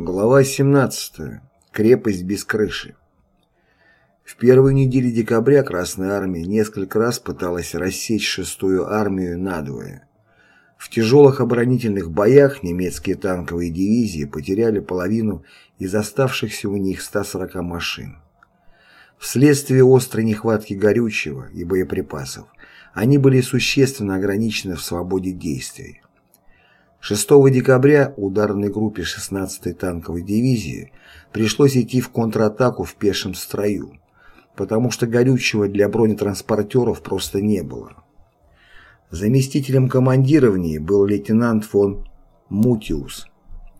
Глава 17. Крепость без крыши. В первую неделю декабря Красная Армия несколько раз пыталась рассечь шестую армию надвое. В тяжелых оборонительных боях немецкие танковые дивизии потеряли половину из оставшихся у них 140 машин. Вследствие острой нехватки горючего и боеприпасов они были существенно ограничены в свободе действий. 6 декабря ударной группе 16-й танковой дивизии пришлось идти в контратаку в пешем строю, потому что горючего для бронетранспортеров просто не было. Заместителем командира был лейтенант фон Мутиус,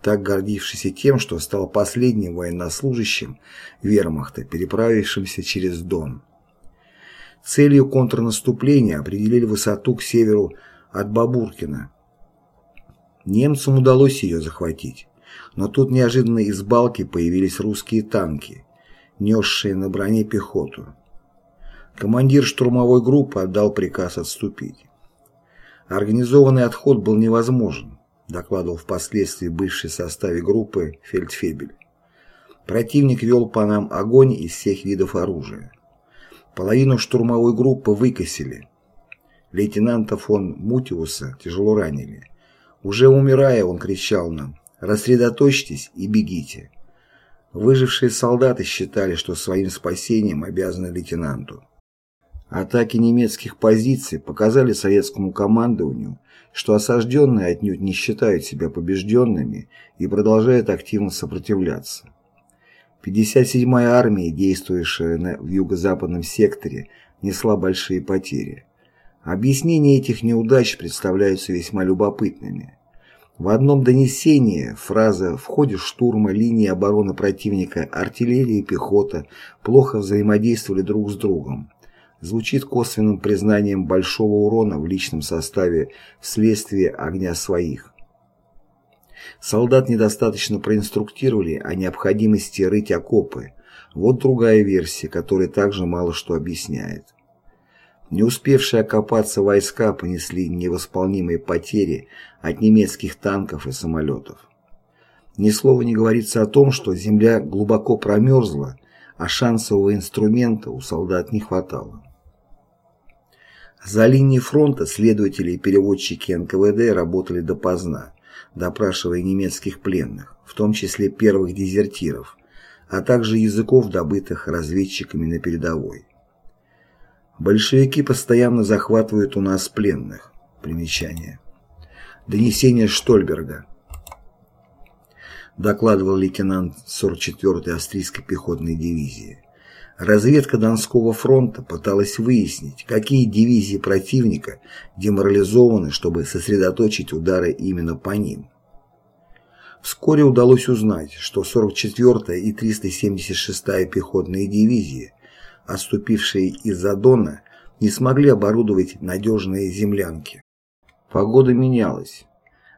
так гордившийся тем, что стал последним военнослужащим вермахта, переправившимся через Дон. Целью контрнаступления определили высоту к северу от Бабуркина, Немцам удалось ее захватить, но тут неожиданно из балки появились русские танки, несшие на броне пехоту. Командир штурмовой группы отдал приказ отступить. Организованный отход был невозможен, докладывал впоследствии бывший в составе группы Фельдфебель. Противник вел по нам огонь из всех видов оружия. Половину штурмовой группы выкосили. Лейтенанта фон Мутиуса тяжело ранили. Уже умирая, он кричал нам «Рассредоточьтесь и бегите». Выжившие солдаты считали, что своим спасением обязаны лейтенанту. Атаки немецких позиций показали советскому командованию, что осажденные отнюдь не считают себя побежденными и продолжают активно сопротивляться. 57-я армия, действующая в юго-западном секторе, несла большие потери. Объяснения этих неудач представляются весьма любопытными. В одном донесении фраза «в ходе штурма линии обороны противника артиллерия и пехота плохо взаимодействовали друг с другом» звучит косвенным признанием большого урона в личном составе вследствие огня своих. Солдат недостаточно проинструктировали о необходимости рыть окопы. Вот другая версия, которая также мало что объясняет. Не успевшие окопаться войска понесли невосполнимые потери от немецких танков и самолетов. Ни слова не говорится о том, что земля глубоко промерзла, а шансового инструмента у солдат не хватало. За линией фронта следователи и переводчики НКВД работали допоздна, допрашивая немецких пленных, в том числе первых дезертиров, а также языков, добытых разведчиками на передовой. Большевики постоянно захватывают у нас пленных. Примечание. Донесение Штольберга. Докладывал лейтенант 44-й австрийской пехотной дивизии. Разведка Донского фронта пыталась выяснить, какие дивизии противника деморализованы, чтобы сосредоточить удары именно по ним. Вскоре удалось узнать, что 44-я и 376-я пехотные дивизии отступившие из-за Дона, не смогли оборудовать надежные землянки. Погода менялась.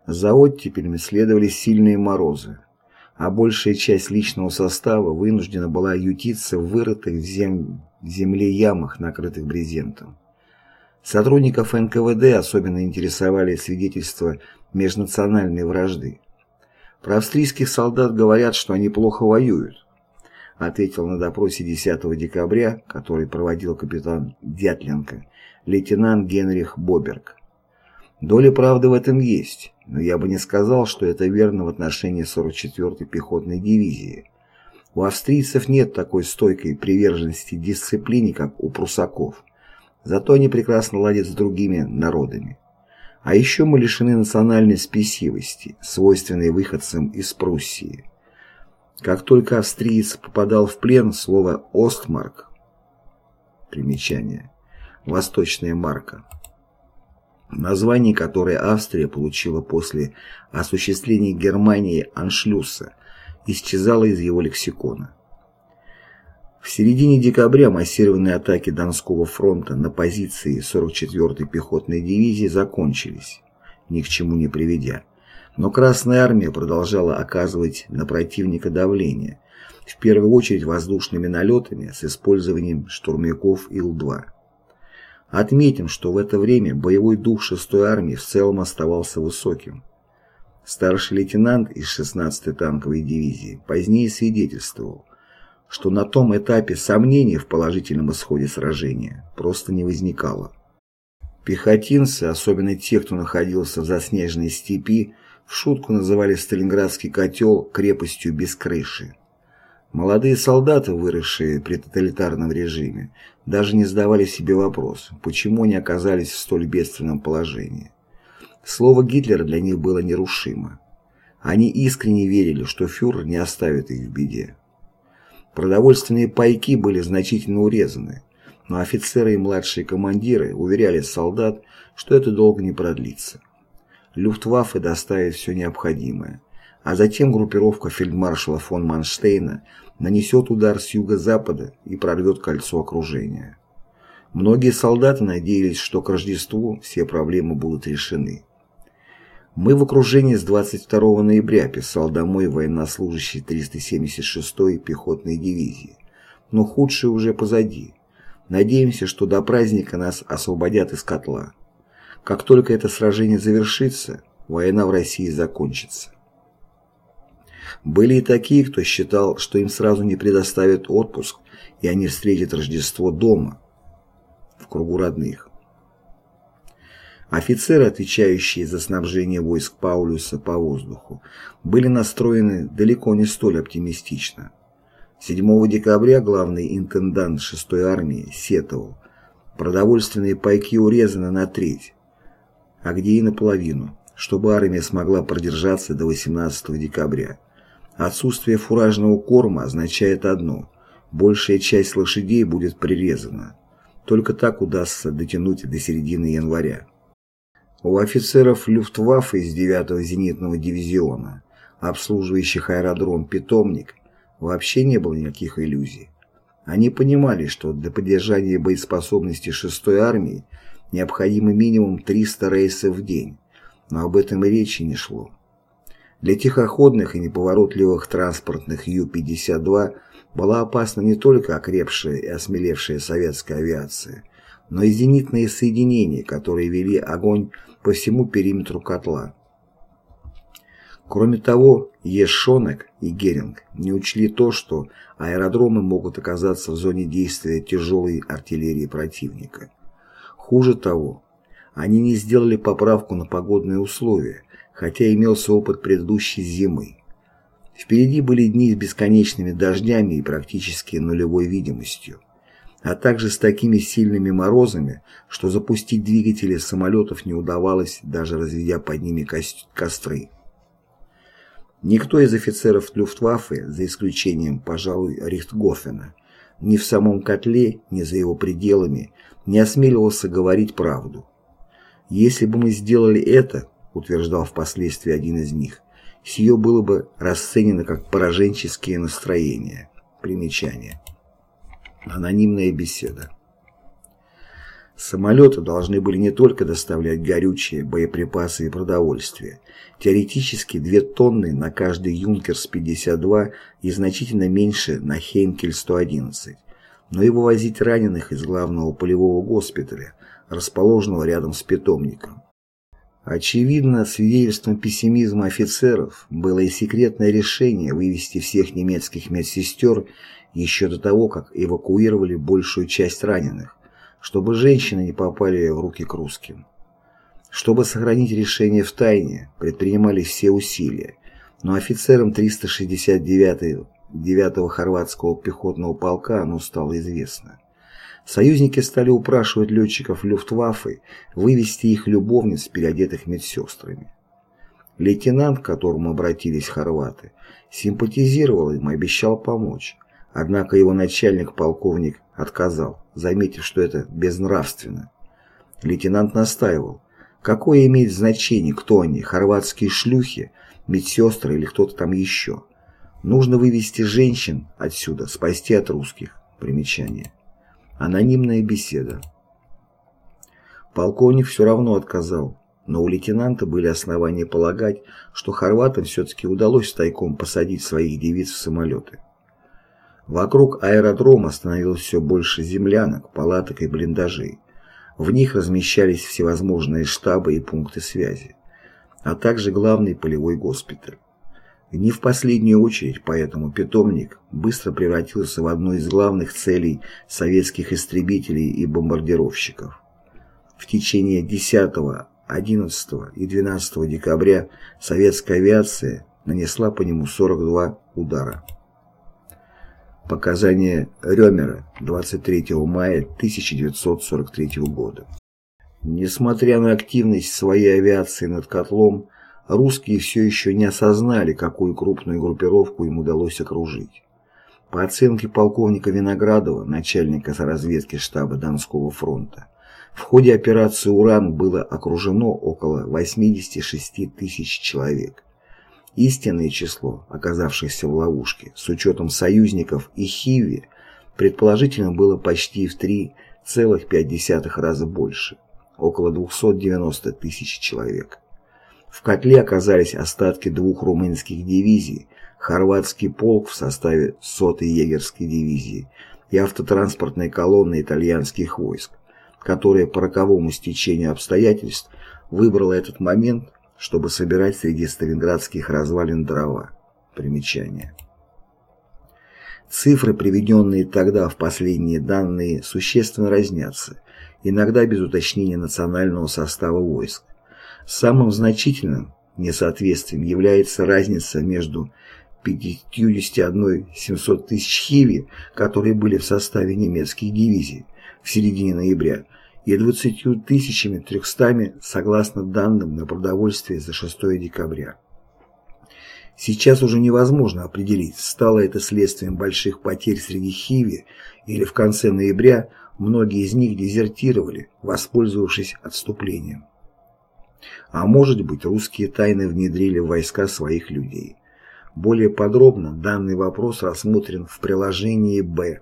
За оттепелями следовали сильные морозы, а большая часть личного состава вынуждена была ютиться в вырытых в зем... земле ямах, накрытых брезентом. Сотрудников НКВД особенно интересовали свидетельства межнациональной вражды. Про австрийских солдат говорят, что они плохо воюют, ответил на допросе 10 декабря, который проводил капитан Дятленко, лейтенант Генрих Боберг. Доля правды в этом есть, но я бы не сказал, что это верно в отношении 44-й пехотной дивизии. У австрийцев нет такой стойкой приверженности дисциплине, как у прусаков. Зато они прекрасно ладят с другими народами. А еще мы лишены национальной спесивости, свойственной выходцам из Пруссии. Как только австриец попадал в плен, слово «Остмарк» примечание «Восточная марка» название которое Австрия получила после осуществления Германии аншлюса, исчезало из его лексикона. В середине декабря массированные атаки Донского фронта на позиции 44-й пехотной дивизии закончились, ни к чему не приведя. Но Красная Армия продолжала оказывать на противника давление, в первую очередь воздушными налетами с использованием штурмяков Ил-2. Отметим, что в это время боевой дух 6-й армии в целом оставался высоким. старший лейтенант из 16-й танковой дивизии, позднее свидетельствовал, что на том этапе сомнений в положительном исходе сражения просто не возникало. Пехотинцы, особенно те, кто находился в заснеженной степи, в шутку называли Сталинградский котел крепостью без крыши. Молодые солдаты, выросшие при тоталитарном режиме, даже не задавали себе вопрос, почему они оказались в столь бедственном положении. Слово Гитлера для них было нерушимо. Они искренне верили, что фюрер не оставит их в беде. Продовольственные пайки были значительно урезаны, но офицеры и младшие командиры уверяли солдат, что это долго не продлится. Люфтваффе доставит все необходимое, а затем группировка фельдмаршала фон Манштейна нанесет удар с юго-запада и прорвет кольцо окружения. Многие солдаты надеялись, что к Рождеству все проблемы будут решены. «Мы в окружении с 22 ноября», писал домой военнослужащий 376-й пехотной дивизии. «Но худшее уже позади. Надеемся, что до праздника нас освободят из котла. Как только это сражение завершится, война в России закончится». Были и такие, кто считал, что им сразу не предоставят отпуск, и они встретят Рождество дома, в кругу родных. Офицеры, отвечающие за снабжение войск Паулюса по воздуху, были настроены далеко не столь оптимистично. 7 декабря главный интендант 6-й армии сетовал, продовольственные пайки урезаны на треть, а где и наполовину, чтобы армия смогла продержаться до 18 декабря. Отсутствие фуражного корма означает одно – большая часть лошадей будет прирезана. Только так удастся дотянуть до середины января. У офицеров Люфтваффе из 9-го зенитного дивизиона, обслуживающих аэродром «Питомник», вообще не было никаких иллюзий. Они понимали, что для поддержания боеспособности 6-й армии необходимо минимум 300 рейсов в день, но об этом и речи не шло. Для тихоходных и неповоротливых транспортных Ю-52 была опасна не только окрепшая и осмелевшая советская авиация, но и зенитные соединения, которые вели огонь по всему периметру котла. Кроме того, Ешонек и Геринг не учли то, что аэродромы могут оказаться в зоне действия тяжелой артиллерии противника. Хуже того, они не сделали поправку на погодные условия, хотя имелся опыт предыдущей зимы. Впереди были дни с бесконечными дождями и практически нулевой видимостью, а также с такими сильными морозами, что запустить двигатели самолетов не удавалось, даже разведя под ними костры. Никто из офицеров Люфтваффе, за исключением, пожалуй, Рихтгофена, ни в самом котле, ни за его пределами не осмеливался говорить правду. Если бы мы сделали это, утверждал впоследствии один из них, сие было бы расценено как пораженческие настроения. Примечание. Анонимная беседа. Самолеты должны были не только доставлять горючее, боеприпасы и продовольствие. Теоретически 2 тонны на каждый Юнкерс-52 и значительно меньше на Хейнкель-111, но и вывозить раненых из главного полевого госпиталя, расположенного рядом с питомником. Очевидно, свидетельством пессимизма офицеров было и секретное решение вывести всех немецких медсестер еще до того, как эвакуировали большую часть раненых, чтобы женщины не попали в руки к русским. Чтобы сохранить решение в тайне, предпринимались все усилия, но офицерам 369-го хорватского пехотного полка оно стало известно. Союзники стали упрашивать летчиков Люфтваффе вывести их любовниц, переодетых медсестрами. Лейтенант, к которому обратились хорваты, симпатизировал им и обещал помочь, однако его начальник-полковник отказал, заметив, что это безнравственно. Лейтенант настаивал, какое имеет значение, кто они, хорватские шлюхи, медсестры или кто-то там еще. Нужно вывести женщин отсюда, спасти от русских. Примечание. Анонимная беседа. Полковник все равно отказал, но у лейтенанта были основания полагать, что хорватам все-таки удалось тайком посадить своих девиц в самолеты. Вокруг аэродрома становилось все больше землянок, палаток и блиндажей. В них размещались всевозможные штабы и пункты связи. а также главный полевой госпиталь. Не в последнюю очередь, поэтому питомник быстро превратился в одну из главных целей советских истребителей и бомбардировщиков. В течение 10, 11 и 12 декабря советская авиация нанесла по нему 42 удара. Показания Рёмера 23 мая 1943 года. Несмотря на активность своей авиации над котлом, русские все еще не осознали, какую крупную группировку им удалось окружить. По оценке полковника Виноградова, начальника разведки штаба Донского фронта, в ходе операции «Уран» было окружено около 86 тысяч человек. Истинное число, оказавшихся в ловушке, с учетом союзников и Хиви, предположительно было почти в 3,5 раза больше, около 290 тысяч человек. В котле оказались остатки двух румынских дивизий, хорватский полк в составе 100-й егерской дивизии и автотранспортная колонна итальянских войск, которая по роковому стечению обстоятельств выбрала этот момент, чтобы собирать среди сталинградских развалин дрова. Примечание. Цифры, приведенные тогда в последние данные, существенно разнятся, иногда без уточнения национального состава войск. Самым значительным несоответствием является разница между 51 700 тысяч хиви, которые были в составе немецких дивизий в середине ноября, и 20 300 согласно данным на продовольствие за 6 декабря. Сейчас уже невозможно определить, стало это следствием больших потерь среди хиви или в конце ноября многие из них дезертировали, воспользовавшись отступлением. А может быть, русские тайно внедрили в войска своих людей. Более подробно данный вопрос рассмотрен в приложении «Б».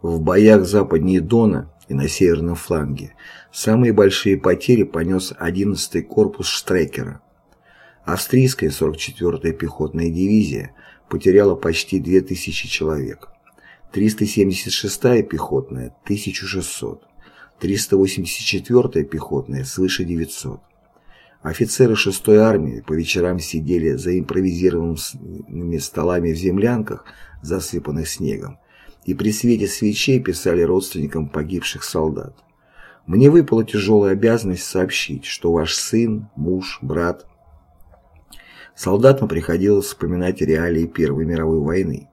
В боях западнее Дона и на северном фланге самые большие потери понес 11-й корпус Штрекера. Австрийская 44-я пехотная дивизия потеряла почти 2000 человек. 376-я пехотная – 1600. 384-я пехотная – свыше 900. Офицеры 6-й армии по вечерам сидели за импровизированными столами в землянках, засыпанных снегом, и при свете свечей писали родственникам погибших солдат. Мне выпала тяжелая обязанность сообщить, что ваш сын, муж, брат. Солдатам приходилось вспоминать реалии Первой мировой войны.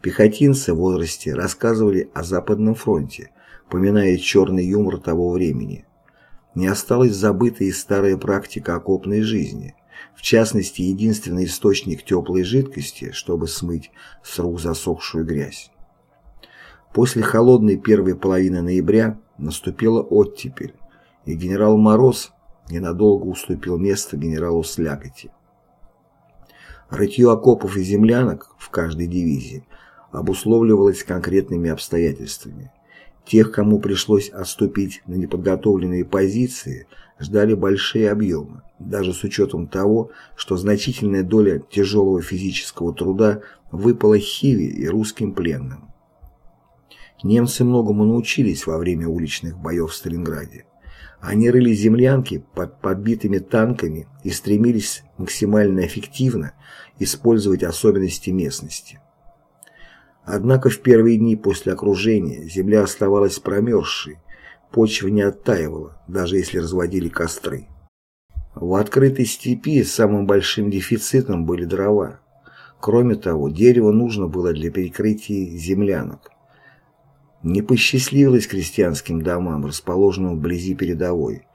Пехотинцы в возрасте рассказывали о Западном фронте, поминая черный юмор того времени – не осталась забыта и старая практика окопной жизни, в частности, единственный источник теплой жидкости, чтобы смыть с рук засохшую грязь. После холодной первой половины ноября наступила оттепель, и генерал Мороз ненадолго уступил место генералу Слякоти. Рытье окопов и землянок в каждой дивизии обусловливалось конкретными обстоятельствами. Тех, кому пришлось отступить на неподготовленные позиции, ждали большие объемы, даже с учетом того, что значительная доля тяжелого физического труда выпала Хиве и русским пленным. Немцы многому научились во время уличных боев в Сталинграде. Они рыли землянки под подбитыми танками и стремились максимально эффективно использовать особенности местности. Однако в первые дни после окружения земля оставалась промерзшей, почва не оттаивала, даже если разводили костры. В открытой степи самым большим дефицитом были дрова. Кроме того, дерево нужно было для перекрытия землянок. Не посчастливилось крестьянским домам, расположенным вблизи передовой.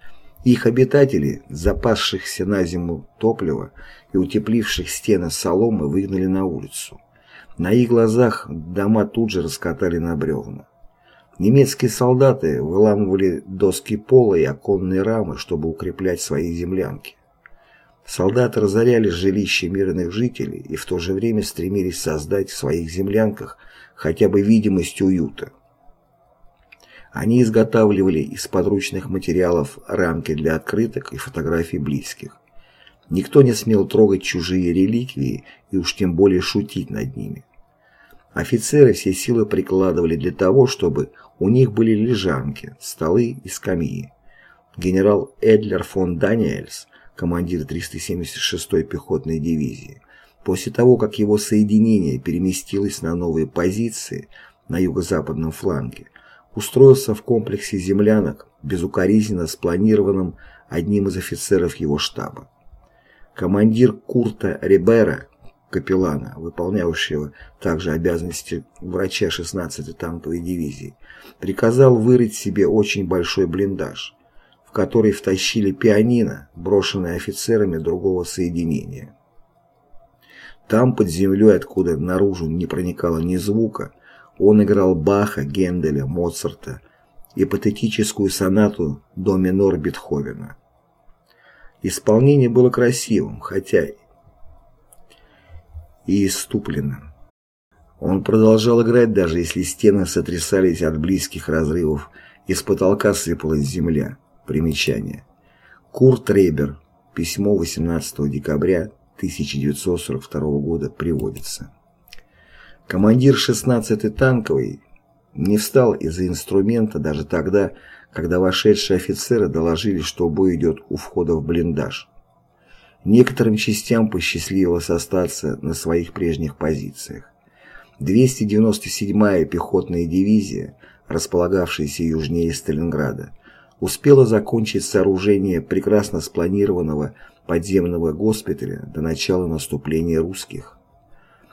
Их обитатели, запасшихся на зиму топлива и утепливших стены соломы, выгнали на улицу. На их глазах дома тут же раскатали на бревна. Немецкие солдаты выламывали доски пола и оконные рамы, чтобы укреплять свои землянки. Солдаты разоряли жилища мирных жителей и в то же время стремились создать в своих землянках хотя бы видимость уюта. Они изготавливали из подручных материалов рамки для открыток и фотографий близких. Никто не смел трогать чужие реликвии и уж тем более шутить над ними. Офицеры все силы прикладывали для того, чтобы у них были лежанки, столы и скамьи. Генерал Эдлер фон Даниэльс командир 376-й пехотной дивизии, после того, как его соединение переместилось на новые позиции на юго-западном фланге, устроился в комплексе землянок, безукоризненно спланированном одним из офицеров его штаба. Командир Курта Рибера, капеллана, выполнявшего также обязанности врача 16-й танковой дивизии, приказал вырыть себе очень большой блиндаж, в который втащили пианино, брошенное офицерами другого соединения. Там, под землей, откуда наружу не проникало ни звука, он играл Баха, Генделя, Моцарта и патетическую сонату до минор Бетховена. Исполнение было красивым, хотя и иступленным. Он продолжал играть, даже если стены сотрясались от близких разрывов, и с потолка сыпалась земля. Примечание. Курт Рейбер. Письмо 18 декабря 1942 года приводится. Командир 16-й танковой не встал из-за инструмента даже тогда, когда вошедшие офицеры доложили, что бой идет у входа в блиндаж. Некоторым частям посчастливилось остаться на своих прежних позициях. 297-я пехотная дивизия, располагавшаяся южнее Сталинграда, успела закончить сооружение прекрасно спланированного подземного госпиталя до начала наступления русских.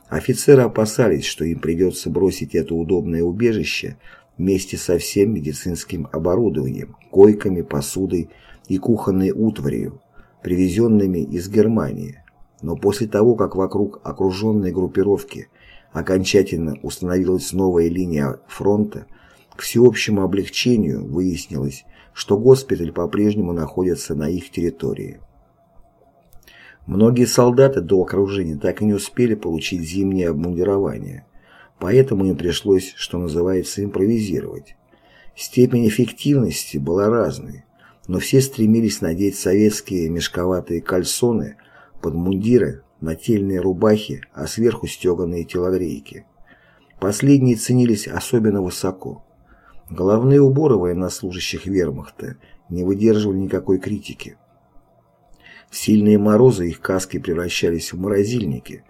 Офицеры опасались, что им придется бросить это удобное убежище вместе со всем медицинским оборудованием, койками, посудой и кухонной утварью, привезенными из Германии. Но после того, как вокруг окруженной группировки окончательно установилась новая линия фронта, к всеобщему облегчению выяснилось, что госпиталь по-прежнему находится на их территории. Многие солдаты до окружения так и не успели получить зимнее обмундирование, поэтому им пришлось, что называется, импровизировать. Степень эффективности была разной, но все стремились надеть советские мешковатые кальсоны под мундиры, нательные рубахи, а сверху стеганые телогрейки. Последние ценились особенно высоко. Головные уборы военнослужащих вермахта не выдерживали никакой критики. В сильные морозы их каски превращались в морозильники,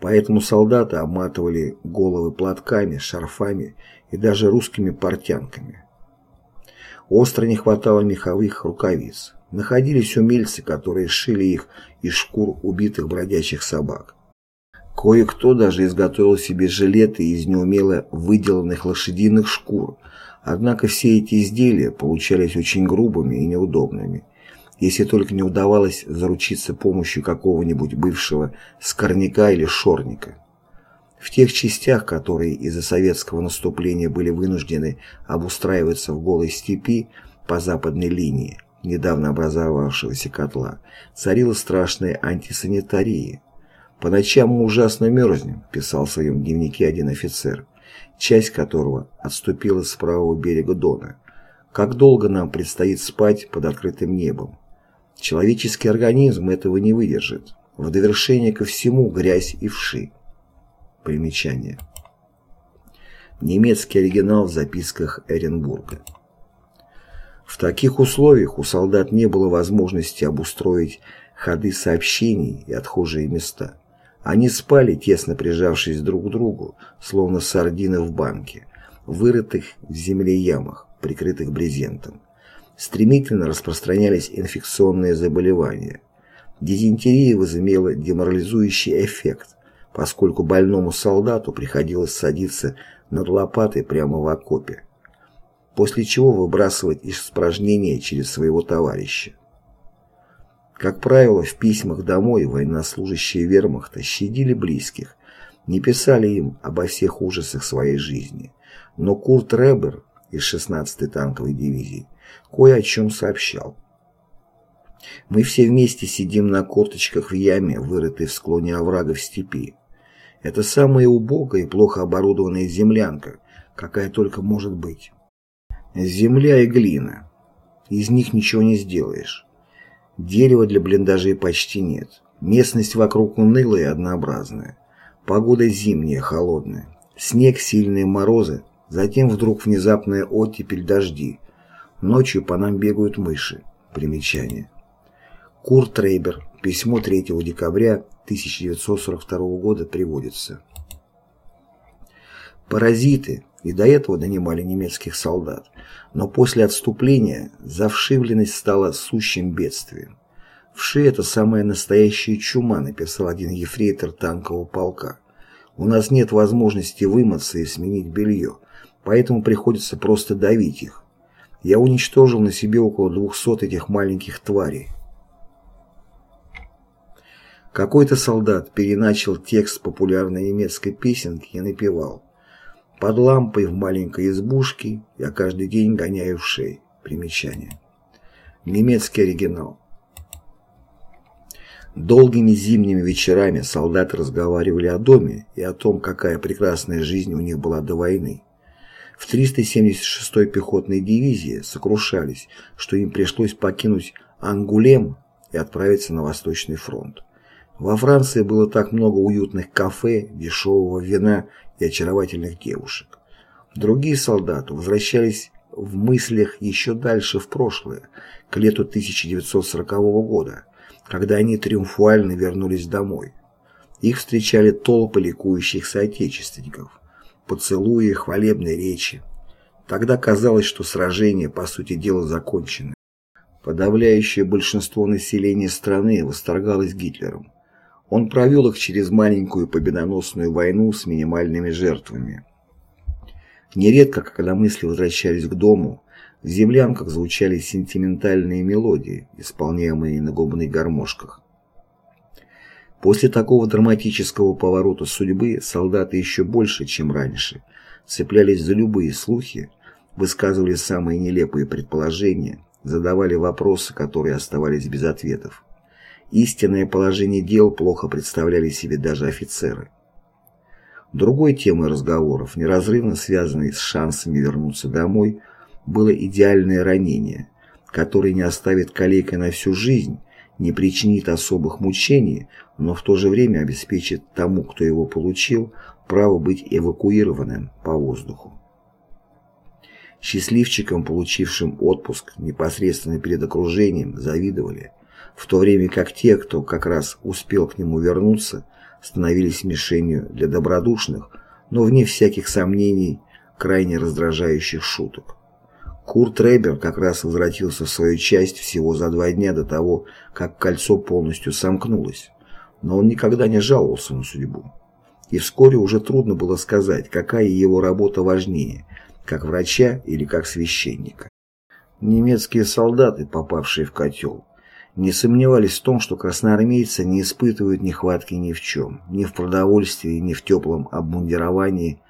поэтому солдаты обматывали головы платками, шарфами и даже русскими портянками. Остро не хватало меховых рукавиц. Находились умельцы, которые шили их из шкур убитых бродячих собак. Кое-кто даже изготовил себе жилеты из неумело выделанных лошадиных шкур, однако все эти изделия получались очень грубыми и неудобными если только не удавалось заручиться помощью какого-нибудь бывшего скорняка или шорника. В тех частях, которые из-за советского наступления были вынуждены обустраиваться в голой степи по западной линии недавно образовавшегося котла, царила страшная антисанитария. «По ночам мы ужасно мерзнем», – писал в своем дневнике один офицер, часть которого отступила с правого берега Дона. «Как долго нам предстоит спать под открытым небом? Человеческий организм этого не выдержит. В довершение ко всему грязь и вши. Примечание. Немецкий оригинал в записках Эренбурга. В таких условиях у солдат не было возможности обустроить ходы сообщений и отхожие места. Они спали, тесно прижавшись друг к другу, словно сардины в банке, вырытых в земле ямах, прикрытых брезентом стремительно распространялись инфекционные заболевания. Дизентерия возымела деморализующий эффект, поскольку больному солдату приходилось садиться над лопатой прямо в окопе, после чего выбрасывать испражнения через своего товарища. Как правило, в письмах домой военнослужащие вермахта щадили близких, не писали им обо всех ужасах своей жизни. Но Курт Ребер из 16-й танковой дивизии кое о чем сообщал. Мы все вместе сидим на корточках в яме, вырытой в склоне оврага в степи. Это самая убогая и плохо оборудованная землянка, какая только может быть. Земля и глина. Из них ничего не сделаешь. Дерева для блиндажей почти нет. Местность вокруг унылая и однообразная. Погода зимняя, холодная. Снег, сильные морозы, затем вдруг внезапная оттепель дожди, Ночью по нам бегают мыши. Примечание. Курт Рейбер. Письмо 3 декабря 1942 года приводится. Паразиты и до этого нанимали немецких солдат, но после отступления завшивленность стала сущим бедствием. «Вши – это самая настоящая чума», – написал один ефрейтор танкового полка. «У нас нет возможности вымыться и сменить белье, поэтому приходится просто давить их. Я уничтожил на себе около двухсот этих маленьких тварей». Какой-то солдат переначал текст популярной немецкой песенки и напевал «Под лампой в маленькой избушке я каждый день гоняю в шеи». Примечание. Немецкий оригинал. Долгими зимними вечерами солдаты разговаривали о доме и о том, какая прекрасная жизнь у них была до войны. В 376-й пехотной дивизии сокрушались, что им пришлось покинуть Ангулем и отправиться на Восточный фронт. Во Франции было так много уютных кафе, дешевого вина и очаровательных девушек. Другие солдаты возвращались в мыслях еще дальше в прошлое, к лету 1940 года, когда они триумфально вернулись домой. Их встречали толпы ликующих соотечественников, поцелуи, хвалебные речи. Тогда казалось, что сражение, по сути дела, закончено. Подавляющее большинство населения страны восторгалось Гитлером. Он провел их через маленькую победоносную войну с минимальными жертвами. Нередко, когда мысли возвращались к дому, в землянках звучали сентиментальные мелодии, исполняемые на губных гармошках. После такого драматического поворота судьбы солдаты еще больше, чем раньше, цеплялись за любые слухи, высказывали самые нелепые предположения, задавали вопросы, которые оставались без ответов. Истинное положение дел плохо представляли себе даже офицеры. Другой темой разговоров, неразрывно связанной с шансами вернуться домой, было идеальное ранение, которое не оставит калекой на всю жизнь, не причинит особых мучений, но в то же время обеспечит тому, кто его получил, право быть эвакуированным по воздуху. Счастливчикам, получившим отпуск непосредственно перед окружением, завидовали, в то время как те, кто как раз успел к нему вернуться, становились мишенью для добродушных, но вне всяких сомнений крайне раздражающих шуток. Курт Рейбер как раз возвратился в свою часть всего за два дня до того, как кольцо полностью сомкнулось. Но он никогда не жаловался на судьбу. И вскоре уже трудно было сказать, какая его работа важнее, как врача или как священника. Немецкие солдаты, попавшие в котел, не сомневались в том, что красноармейцы не испытывают нехватки ни в чем, ни в продовольствии, ни в теплом обмундировании,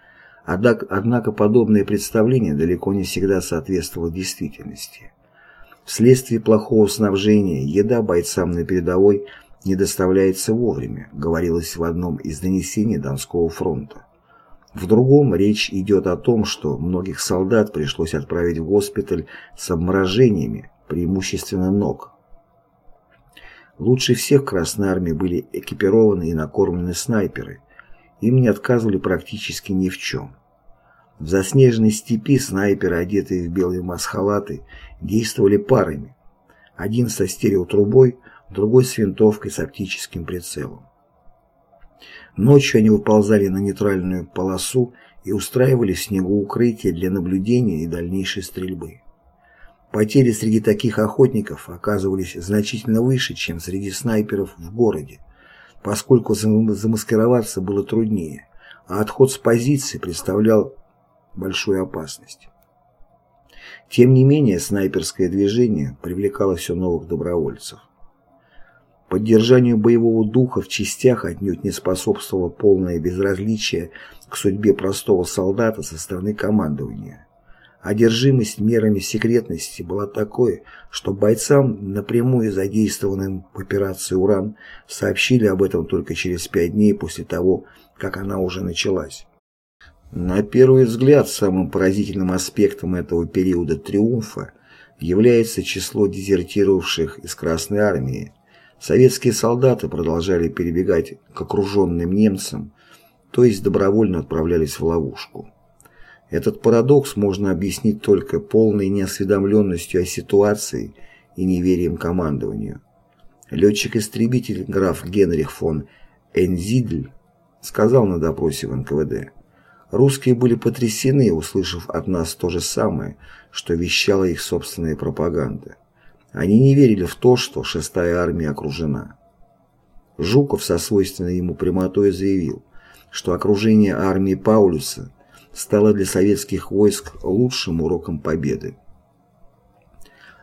Однако подобное представление далеко не всегда соответствовало действительности. Вследствие плохого снабжения еда бойцам на передовой не доставляется вовремя, говорилось в одном из донесений Донского фронта. В другом речь идет о том, что многих солдат пришлось отправить в госпиталь с обморожениями, преимущественно ног. Лучше всех в Красной Армии были экипированы и накормлены снайперы. Им не отказывали практически ни в чем. В заснеженной степи снайперы, одетые в белые масхалаты, действовали парами. Один со стереотрубой, другой с винтовкой с оптическим прицелом. Ночью они выползали на нейтральную полосу и устраивали в снегу укрытия для наблюдения и дальнейшей стрельбы. Потери среди таких охотников оказывались значительно выше, чем среди снайперов в городе, поскольку замаскироваться было труднее, а отход с позиции представлял большую опасность. Тем не менее, снайперское движение привлекало все новых добровольцев. Поддержанию боевого духа в частях отнюдь не способствовало полное безразличие к судьбе простого солдата со стороны командования. Одержимость мерами секретности была такой, что бойцам, напрямую задействованным в операции «Уран», сообщили об этом только через пять дней после того, как она уже началась. На первый взгляд, самым поразительным аспектом этого периода триумфа является число дезертировавших из Красной Армии. Советские солдаты продолжали перебегать к окруженным немцам, то есть добровольно отправлялись в ловушку. Этот парадокс можно объяснить только полной неосведомленностью о ситуации и неверием командованию. Летчик-истребитель граф Генрих фон Энзидль сказал на допросе в НКВД, «Русские были потрясены, услышав от нас то же самое, что вещала их собственная пропаганда. Они не верили в то, что шестая армия окружена». Жуков со свойственной ему прямотой заявил, что окружение армии Паулюса стало для советских войск лучшим уроком победы.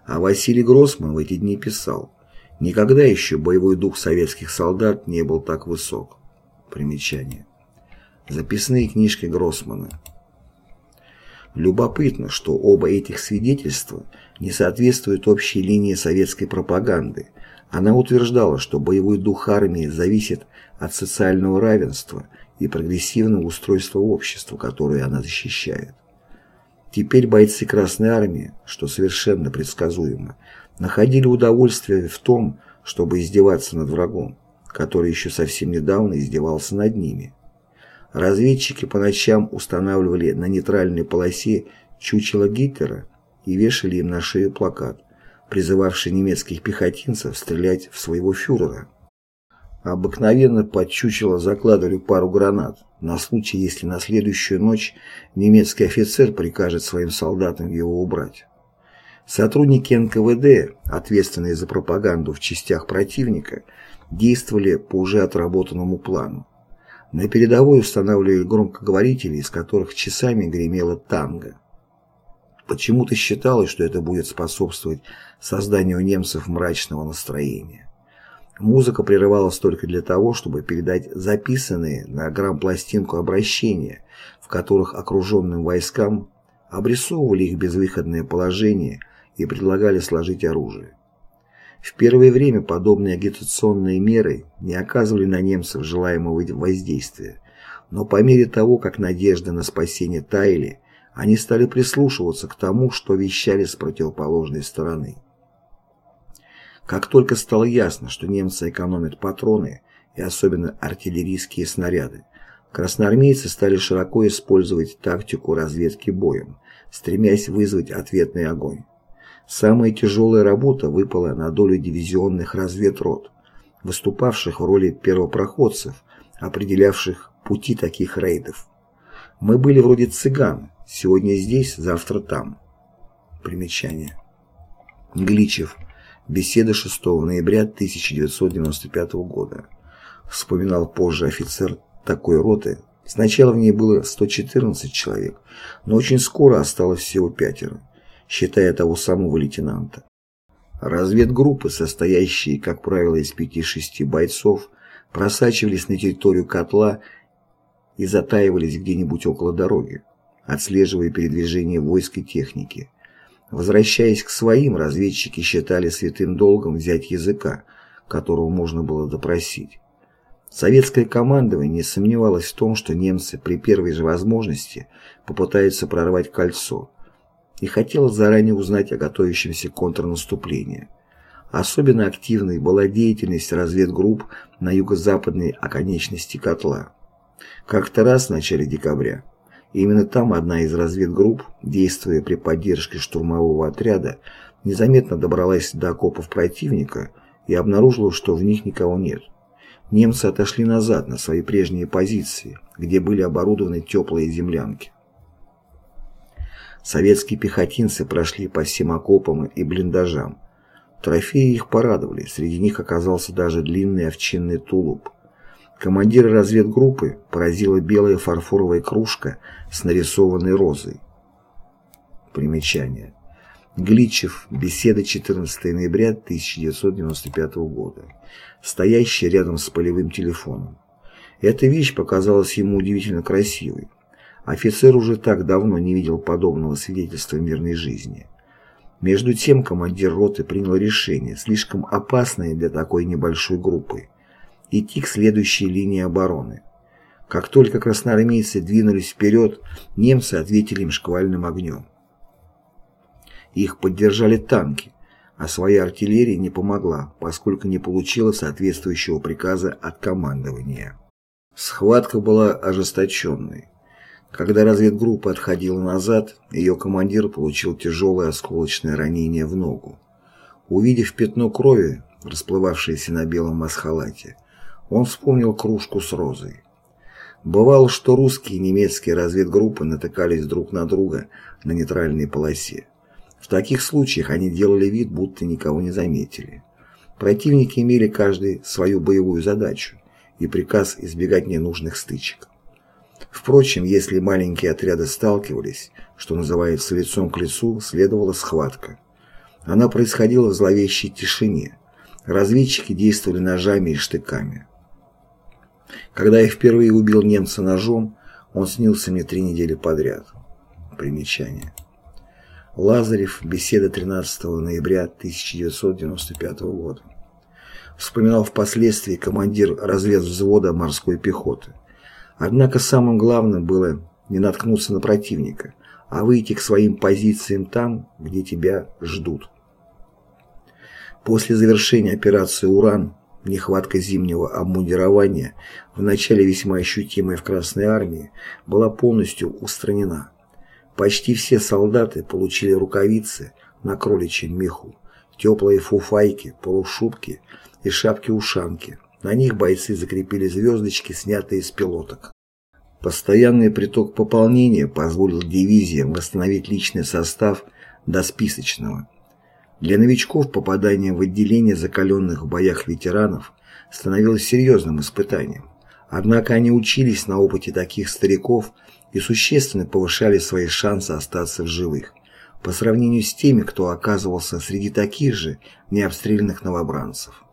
А Василий Гроссман в эти дни писал, Никогда еще боевой дух советских солдат не был так высок. Примечание. Записные книжки Гроссмана. Любопытно, что оба этих свидетельства не соответствуют общей линии советской пропаганды. Она утверждала, что боевой дух армии зависит от социального равенства и прогрессивного устройства общества, которое она защищает. Теперь бойцы Красной Армии, что совершенно предсказуемо, находили удовольствие в том, чтобы издеваться над врагом, который еще совсем недавно издевался над ними. Разведчики по ночам устанавливали на нейтральной полосе чучело Гитлера и вешали им на шею плакат, призывавший немецких пехотинцев стрелять в своего фюрера. Обыкновенно под чучело закладывали пару гранат, на случай, если на следующую ночь немецкий офицер прикажет своим солдатам его убрать. Сотрудники НКВД, ответственные за пропаганду в частях противника, действовали по уже отработанному плану. На передовой устанавливали громкоговорители, из которых часами гремело танго. Почему-то считалось, что это будет способствовать созданию немцев мрачного настроения. Музыка прерывалась только для того, чтобы передать записанные на грамм-пластинку обращения, в которых окруженным войскам обрисовывали их безвыходное положение и предлагали сложить оружие. В первое время подобные агитационные меры не оказывали на немцев желаемого воздействия, но по мере того, как надежды на спасение таяли, они стали прислушиваться к тому, что вещали с противоположной стороны. Как только стало ясно, что немцы экономят патроны и особенно артиллерийские снаряды, красноармейцы стали широко использовать тактику разведки боем, стремясь вызвать ответный огонь. Самая тяжелая работа выпала на долю дивизионных разведрот, выступавших в роли первопроходцев, определявших пути таких рейдов. Мы были вроде цыган, сегодня здесь, завтра там. Примечание. Гличев. Беседа 6 ноября 1995 года. Вспоминал позже офицер такой роты. Сначала в ней было 114 человек, но очень скоро осталось всего пятеро считая того самого лейтенанта. Разведгруппы, состоящие, как правило, из пяти-шести бойцов, просачивались на территорию котла и затаивались где-нибудь около дороги, отслеживая передвижение войск и техники. Возвращаясь к своим, разведчики считали святым долгом взять языка, которого можно было допросить. Советское командование не сомневалось в том, что немцы при первой же возможности попытаются прорвать кольцо, и хотела заранее узнать о готовящемся контрнаступлении. Особенно активной была деятельность разведгрупп на юго-западной оконечности котла. Как-то раз в начале декабря именно там одна из разведгрупп, действуя при поддержке штурмового отряда, незаметно добралась до окопов противника и обнаружила, что в них никого нет. Немцы отошли назад на свои прежние позиции, где были оборудованы теплые землянки. Советские пехотинцы прошли по всем окопам и блиндажам. Трофеи их порадовали, среди них оказался даже длинный овчинный тулуп. Командира разведгруппы поразила белая фарфоровая кружка с нарисованной розой. Примечание. Гличев. Беседа 14 ноября 1995 года. Стоящий рядом с полевым телефоном. Эта вещь показалась ему удивительно красивой. Офицер уже так давно не видел подобного свидетельства мирной жизни. Между тем командир роты принял решение, слишком опасное для такой небольшой группы, идти к следующей линии обороны. Как только красноармейцы двинулись вперед, немцы ответили им шквальным огнем. Их поддержали танки, а своя артиллерия не помогла, поскольку не получила соответствующего приказа от командования. Схватка была ожесточенной. Когда разведгруппа отходила назад, ее командир получил тяжелое осколочное ранение в ногу. Увидев пятно крови, расплывавшиеся на белом масхалате, он вспомнил кружку с розой. Бывало, что русские и немецкие разведгруппы натыкались друг на друга на нейтральной полосе. В таких случаях они делали вид, будто никого не заметили. Противники имели каждый свою боевую задачу и приказ избегать ненужных стычек. Впрочем, если маленькие отряды сталкивались, что называется лицом к лицу, следовала схватка. Она происходила в зловещей тишине. Разведчики действовали ножами и штыками. Когда я впервые убил немца ножом, он снился мне три недели подряд. Примечание. Лазарев. Беседа 13 ноября 1995 года. Вспоминал впоследствии командир разведвзвода морской пехоты. Однако самым главным было не наткнуться на противника, а выйти к своим позициям там, где тебя ждут. После завершения операции «Уран» нехватка зимнего обмундирования, в начале весьма ощутимая в Красной Армии, была полностью устранена. Почти все солдаты получили рукавицы на кроличьем меху, теплые фуфайки, полушубки и шапки-ушанки. На них бойцы закрепили звездочки, снятые с пилоток. Постоянный приток пополнения позволил дивизиям восстановить личный состав до списочного. Для новичков попадание в отделение закаленных в боях ветеранов становилось серьезным испытанием. Однако они учились на опыте таких стариков и существенно повышали свои шансы остаться в живых по сравнению с теми, кто оказывался среди таких же необстрелянных новобранцев.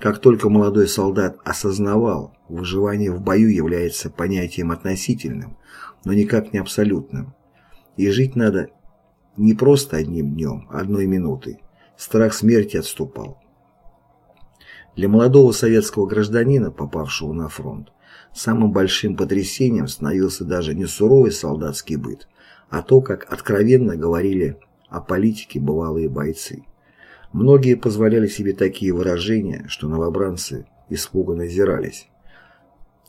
Как только молодой солдат осознавал, выживание в бою является понятием относительным, но никак не абсолютным, и жить надо не просто одним днем, одной минутой, страх смерти отступал. Для молодого советского гражданина, попавшего на фронт, самым большим потрясением становился даже не суровый солдатский быт, а то, как откровенно говорили о политике бывалые бойцы. Многие позволяли себе такие выражения, что новобранцы испуганно зирались.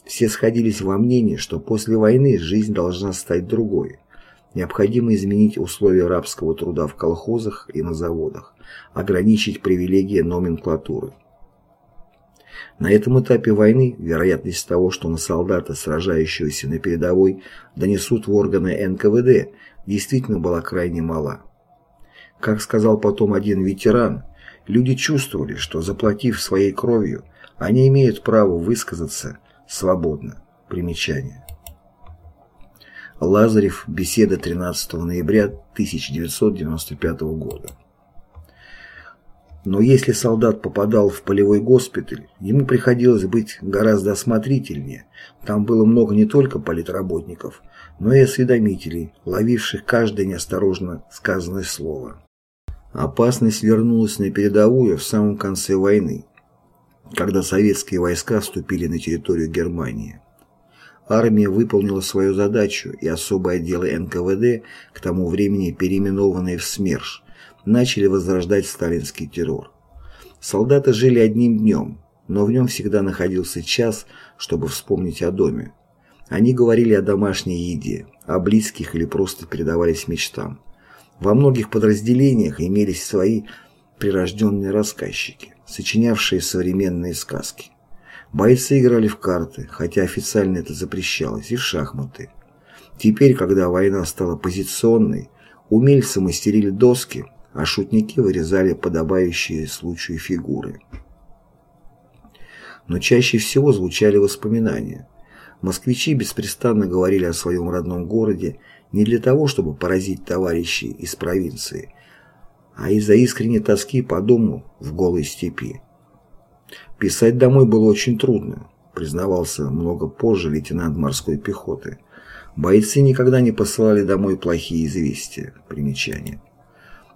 Все сходились во мнении, что после войны жизнь должна стать другой. Необходимо изменить условия рабского труда в колхозах и на заводах, ограничить привилегии номенклатуры. На этом этапе войны вероятность того, что на солдата, сражающегося на передовой, донесут в органы НКВД, действительно была крайне мала. Как сказал потом один ветеран, люди чувствовали, что заплатив своей кровью, они имеют право высказаться свободно. Примечание. Лазарев. Беседа 13 ноября 1995 года. Но если солдат попадал в полевой госпиталь, ему приходилось быть гораздо осмотрительнее. Там было много не только политработников, но и осведомителей, ловивших каждое неосторожно сказанное слово. Опасность вернулась на передовую в самом конце войны, когда советские войска вступили на территорию Германии. Армия выполнила свою задачу, и особые отделы НКВД, к тому времени переименованные в СМЕРШ, начали возрождать сталинский террор. Солдаты жили одним днем, но в нем всегда находился час, чтобы вспомнить о доме. Они говорили о домашней еде, о близких или просто передавались мечтам. Во многих подразделениях имелись свои прирожденные рассказчики, сочинявшие современные сказки. Бойцы играли в карты, хотя официально это запрещалось, и в шахматы. Теперь, когда война стала позиционной, умельцы мастерили доски, а шутники вырезали подобающие случаю фигуры. Но чаще всего звучали воспоминания. Москвичи беспрестанно говорили о своем родном городе не для того, чтобы поразить товарищей из провинции, а из-за искренней тоски по дому в голой степи. Писать домой было очень трудно, признавался много позже лейтенант морской пехоты. Бойцы никогда не посылали домой плохие известия. Примечание.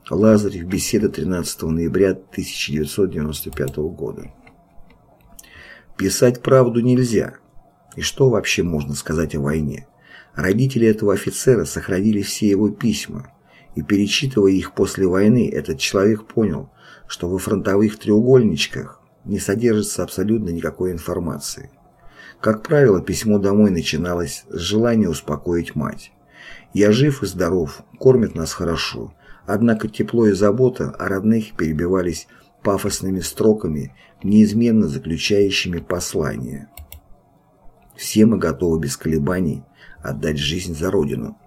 Лазарев. Беседа 13 ноября 1995 года. Писать правду нельзя. И что вообще можно сказать о войне? Родители этого офицера сохранили все его письма, и перечитывая их после войны, этот человек понял, что во фронтовых треугольничках не содержится абсолютно никакой информации. Как правило, письмо домой начиналось с желания успокоить мать. «Я жив и здоров, кормят нас хорошо, однако тепло и забота о родных перебивались пафосными строками, неизменно заключающими послание. Все мы готовы без колебаний отдать жизнь за Родину.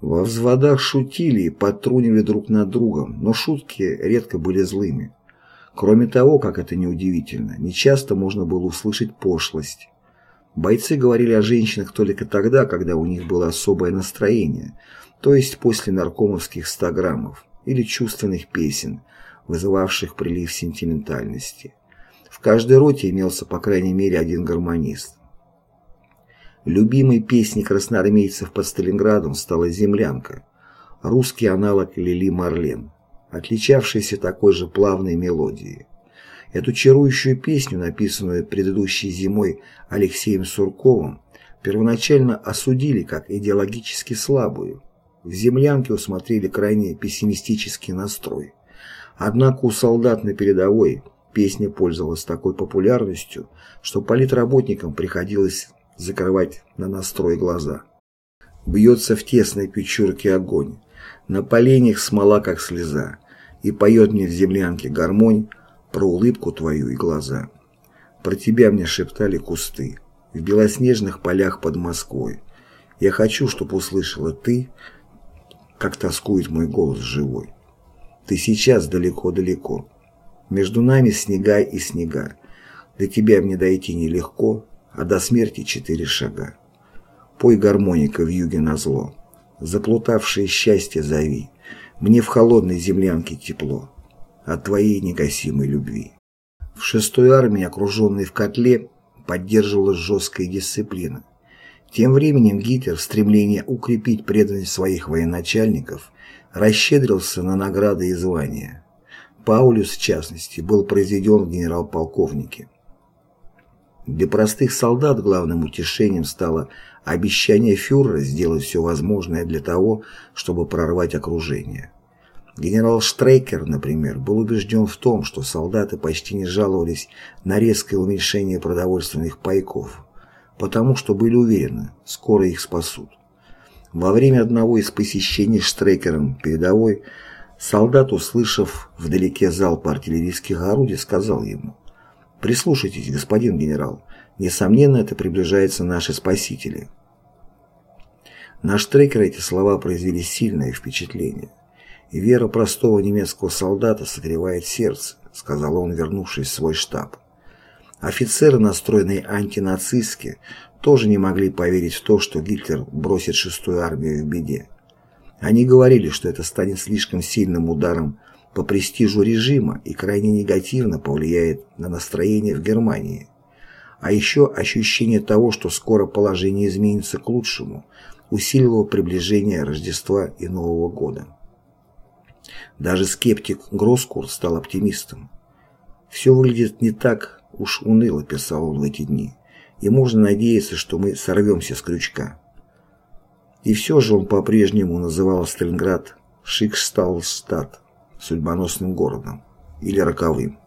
Во взводах шутили и подтрунивали друг над другом, но шутки редко были злыми. Кроме того, как это неудивительно, нечасто можно было услышать пошлость. Бойцы говорили о женщинах только тогда, когда у них было особое настроение, то есть после наркомовских 100 граммов или чувственных песен, вызывавших прилив сентиментальности. В каждой роте имелся по крайней мере один гармонист. Любимой песней красноармейцев под Сталинградом стала «Землянка», русский аналог Лили Марлен, отличавшийся такой же плавной мелодией. Эту чарующую песню, написанную предыдущей зимой Алексеем Сурковым, первоначально осудили как идеологически слабую. В «Землянке» усмотрели крайне пессимистический настрой. Однако у солдат на передовой песня пользовалась такой популярностью, что политработникам приходилось закрывать на настрой глаза. Бьется в тесной печурке огонь, на поленьях смола, как слеза, и поет мне в землянке гармонь про улыбку твою и глаза. Про тебя мне шептали кусты, в белоснежных полях под Москвой. Я хочу, чтоб услышала ты, как тоскует мой голос живой. Ты сейчас далеко-далеко. Между нами снега и снега. До тебя мне дойти нелегко, а до смерти четыре шага. Пой гармоника в юге назло, заплутавшее счастье зови, мне в холодной землянке тепло, от твоей негасимой любви. В шестой армии, окруженной в котле, поддерживалась жесткая дисциплина. Тем временем Гитлер в стремлении укрепить преданность своих военачальников расщедрился на награды и звания. Паулюс, в частности, был произведен в генерал-полковнике. Для простых солдат главным утешением стало обещание фюрера сделать все возможное для того, чтобы прорвать окружение. Генерал Штрейкер, например, был убежден в том, что солдаты почти не жаловались на резкое уменьшение продовольственных пайков, потому что были уверены, скоро их спасут. Во время одного из посещений Штрейкером передовой, солдат, услышав вдалеке залп артиллерийских орудий, сказал ему – Прислушайтесь, господин генерал. Несомненно, это приближается наши спасители. На Штрекера эти слова произвели сильное впечатление. Вера простого немецкого солдата согревает сердце, сказал он, вернувшись в свой штаб. Офицеры, настроенные антинацистски, тоже не могли поверить в то, что Гитлер бросит шестую армию в беде. Они говорили, что это станет слишком сильным ударом по престижу режима и крайне негативно повлияет на настроение в Германии. А еще ощущение того, что скоро положение изменится к лучшему, усиливало приближение Рождества и Нового года. Даже скептик Гроскур стал оптимистом. «Все выглядит не так уж уныло», – писал он в эти дни, «и можно надеяться, что мы сорвемся с крючка». И все же он по-прежнему называл Сталинград Шиксталстадт судьбоносным городом или роковым.